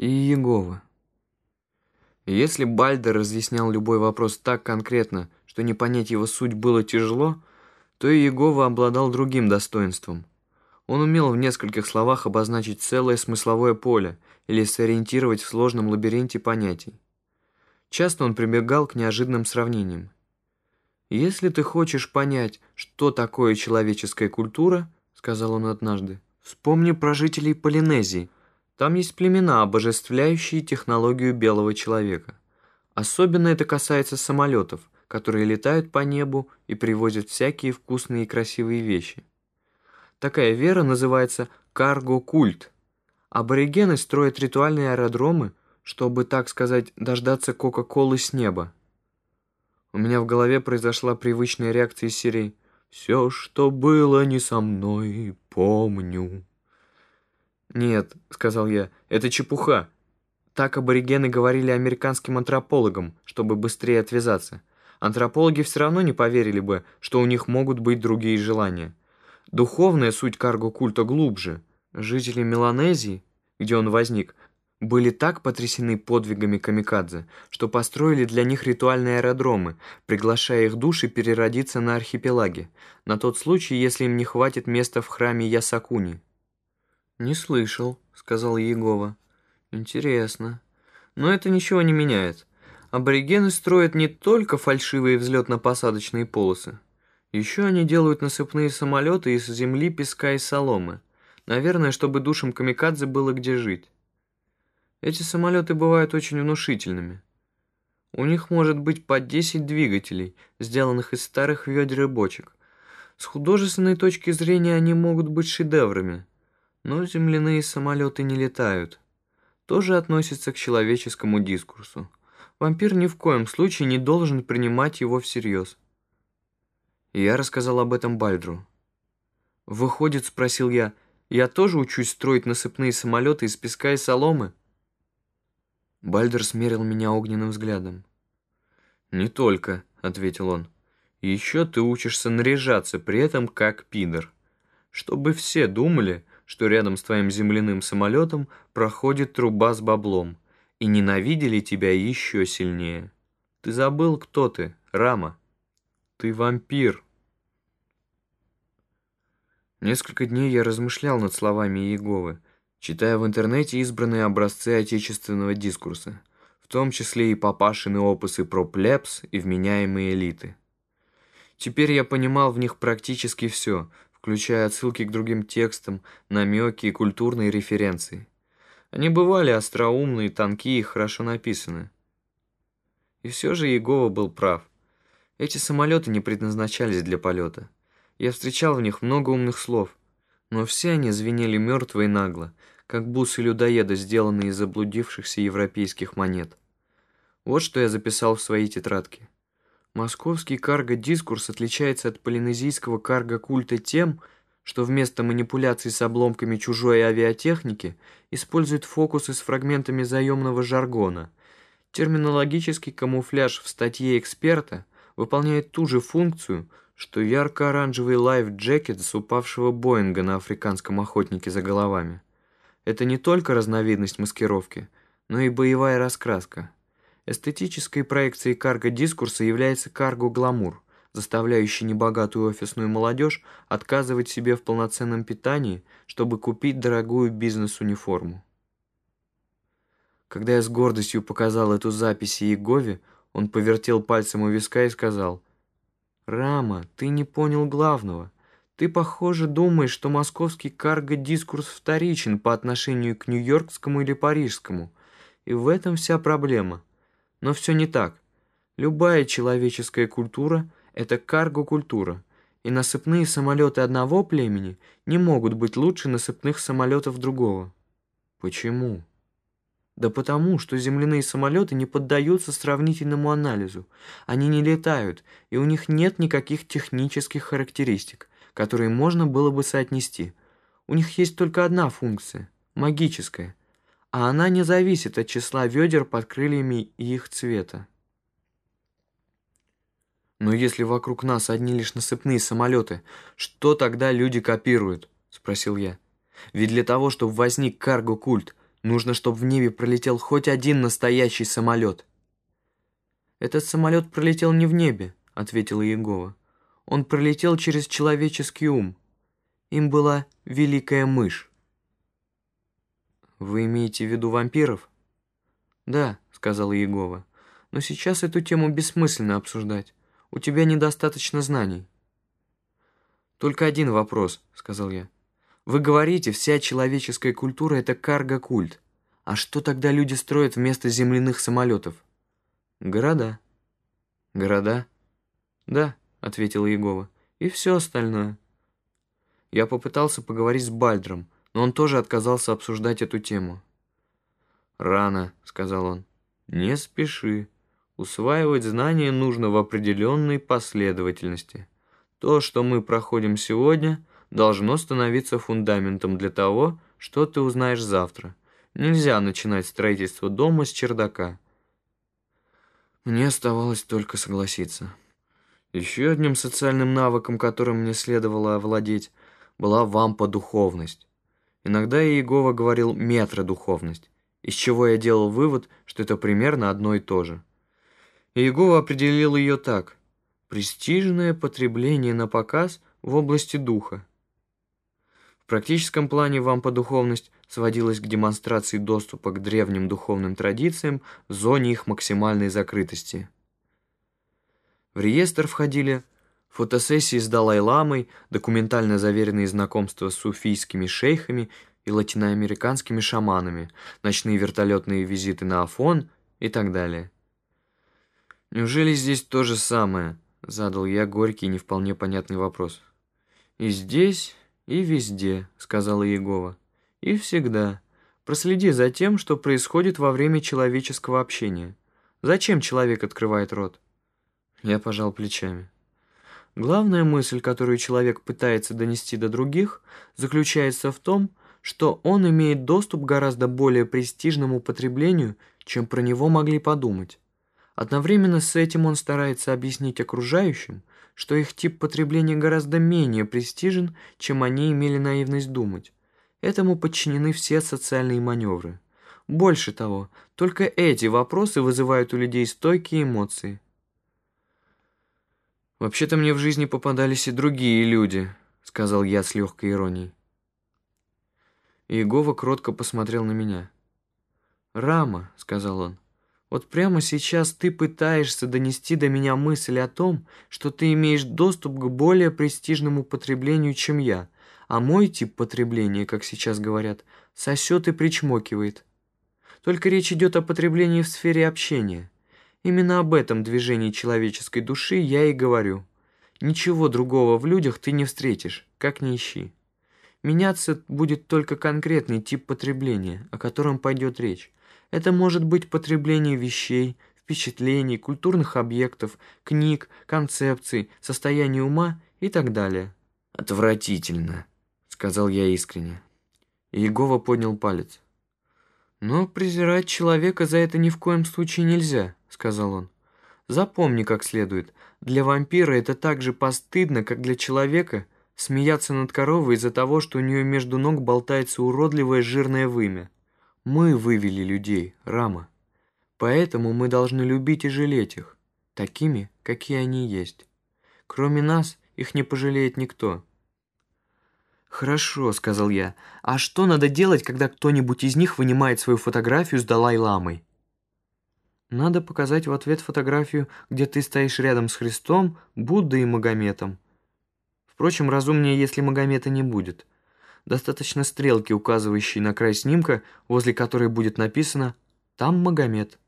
и Иегова. Если Бальдер разъяснял любой вопрос так конкретно, что не понять его суть было тяжело, то Иегова обладал другим достоинством. Он умел в нескольких словах обозначить целое смысловое поле или сориентировать в сложном лабиринте понятий. Часто он прибегал к неожиданным сравнениям. «Если ты хочешь понять, что такое человеческая культура, — сказал он однажды, — вспомни про жителей Полинезии. Там есть племена, обожествляющие технологию белого человека. Особенно это касается самолетов, которые летают по небу и привозят всякие вкусные и красивые вещи. Такая вера называется карго-культ. Аборигены строят ритуальные аэродромы, чтобы, так сказать, дождаться Кока-Колы с неба. У меня в голове произошла привычная реакция из серии «Все, что было не со мной, помню». «Нет», — сказал я, — «это чепуха». Так аборигены говорили американским антропологам, чтобы быстрее отвязаться. Антропологи все равно не поверили бы, что у них могут быть другие желания. Духовная суть карго-культа глубже. Жители Меланезии, где он возник, были так потрясены подвигами камикадзе, что построили для них ритуальные аэродромы, приглашая их души переродиться на архипелаге, на тот случай, если им не хватит места в храме Ясакуни. «Не слышал», — сказал Егова. «Интересно. Но это ничего не меняет. Аборигены строят не только фальшивые взлетно-посадочные полосы. Еще они делают насыпные самолеты из земли, песка и соломы. Наверное, чтобы душам камикадзе было где жить». Эти самолеты бывают очень внушительными. У них может быть по 10 двигателей, сделанных из старых ведер и бочек. С художественной точки зрения они могут быть шедеврами, но земляные самолеты не летают. Тоже относится к человеческому дискурсу. Вампир ни в коем случае не должен принимать его всерьез. Я рассказал об этом Бальдру. «Выходит, — спросил я, — я тоже учусь строить насыпные самолеты из песка и соломы?» Бальдер смерил меня огненным взглядом. «Не только», — ответил он. «Еще ты учишься наряжаться при этом как пидор. Чтобы все думали, что рядом с твоим земляным самолетом проходит труба с баблом, и ненавидели тебя еще сильнее. Ты забыл, кто ты, Рама? Ты вампир». Несколько дней я размышлял над словами Иеговы, читая в интернете избранные образцы отечественного дискурса, в том числе и папашины опусы про плебс и вменяемые элиты. Теперь я понимал в них практически все, включая отсылки к другим текстам, намеки и культурные референции. Они бывали остроумные, тонкие и хорошо написаны. И все же Егова был прав. Эти самолеты не предназначались для полета. Я встречал в них много умных слов, но все они звенели мертво и нагло, как бусы людоеда, сделанные из заблудившихся европейских монет. Вот что я записал в своей тетрадке. Московский карго-дискурс отличается от полинезийского карго-культа тем, что вместо манипуляций с обломками чужой авиатехники использует фокусы с фрагментами заемного жаргона. Терминологический камуфляж в статье эксперта выполняет ту же функцию, что ярко-оранжевый лайф-джекет с упавшего Боинга на африканском охотнике за головами. Это не только разновидность маскировки, но и боевая раскраска. Эстетической проекцией карго-дискурса является карго-гламур, заставляющий небогатую офисную молодежь отказывать себе в полноценном питании, чтобы купить дорогую бизнес-униформу. Когда я с гордостью показал эту запись Иегове, он повертел пальцем у виска и сказал, «Рама, ты не понял главного. Ты, похоже, думаешь, что московский карго-дискурс вторичен по отношению к нью-йоркскому или парижскому. И в этом вся проблема. Но все не так. Любая человеческая культура – это карго-культура. И насыпные самолеты одного племени не могут быть лучше насыпных самолетов другого. Почему? Да потому, что земляные самолеты не поддаются сравнительному анализу. Они не летают, и у них нет никаких технических характеристик которые можно было бы соотнести. У них есть только одна функция – магическая, а она не зависит от числа ведер под крыльями и их цвета. Но если вокруг нас одни лишь насыпные самолеты, что тогда люди копируют? Спросил я. Ведь для того, чтобы возник карго-культ, Нужно, чтобы в небе пролетел хоть один настоящий самолет. «Этот самолет пролетел не в небе», — ответила Егова. «Он пролетел через человеческий ум. Им была великая мышь». «Вы имеете в виду вампиров?» «Да», — сказала Егова. «Но сейчас эту тему бессмысленно обсуждать. У тебя недостаточно знаний». «Только один вопрос», — сказал я. Вы говорите, вся человеческая культура — это карго-культ. А что тогда люди строят вместо земляных самолетов? Города. Города? Да, ответила Егова. И все остальное. Я попытался поговорить с Бальдром, но он тоже отказался обсуждать эту тему. «Рано», — сказал он. «Не спеши. Усваивать знания нужно в определенной последовательности. То, что мы проходим сегодня — должно становиться фундаментом для того, что ты узнаешь завтра. Нельзя начинать строительство дома с чердака. Мне оставалось только согласиться. Еще одним социальным навыком, которым мне следовало овладеть, была вампа-духовность. Иногда Иегова говорил «метродуховность», из чего я делал вывод, что это примерно одно и то же. Иегова определил ее так – престижное потребление на показ в области духа практическом плане вам по духовность сводилась к демонстрации доступа к древним духовным традициям в зоне их максимальной закрытости. В реестр входили фотосессии с Далай-ламой, документально заверенные знакомства с суфийскими шейхами и латиноамериканскими шаманами, ночные вертолетные визиты на Афон и так далее. «Неужели здесь то же самое?» — задал я горький не вполне понятный вопрос. «И здесь, «И везде», — сказала Егова. «И всегда. Проследи за тем, что происходит во время человеческого общения. Зачем человек открывает рот?» Я пожал плечами. Главная мысль, которую человек пытается донести до других, заключается в том, что он имеет доступ к гораздо более престижному потреблению, чем про него могли подумать. Одновременно с этим он старается объяснить окружающим, что их тип потребления гораздо менее престижен, чем они имели наивность думать. Этому подчинены все социальные маневры. Больше того, только эти вопросы вызывают у людей стойкие эмоции. «Вообще-то мне в жизни попадались и другие люди», — сказал я с легкой иронией. Иегова кротко посмотрел на меня. «Рама», — сказал он, — вот прямо сейчас ты пытаешься донести до меня мысль о том, что ты имеешь доступ к более престижному потреблению, чем я, а мой тип потребления, как сейчас говорят, сосет и причмокивает. Только речь идет о потреблении в сфере общения. Именно об этом движении человеческой души я и говорю. Ничего другого в людях ты не встретишь, как ни ищи. Меняться будет только конкретный тип потребления, о котором пойдет речь. Это может быть потребление вещей, впечатлений, культурных объектов, книг, концепций, состояния ума и так далее. «Отвратительно», — сказал я искренне. Иегова поднял палец. «Но презирать человека за это ни в коем случае нельзя», — сказал он. «Запомни как следует, для вампира это так же постыдно, как для человека смеяться над коровой из-за того, что у нее между ног болтается уродливое жирное вымя. Мы вывели людей, Рама. Поэтому мы должны любить и жалеть их, такими, какие они есть. Кроме нас, их не пожалеет никто. «Хорошо», — сказал я. «А что надо делать, когда кто-нибудь из них вынимает свою фотографию с Далай-ламой?» «Надо показать в ответ фотографию, где ты стоишь рядом с Христом, Буддой и Магометом. Впрочем, разумнее, если Магомета не будет. Достаточно стрелки, указывающей на край снимка, возле которой будет написано «Там Магомед».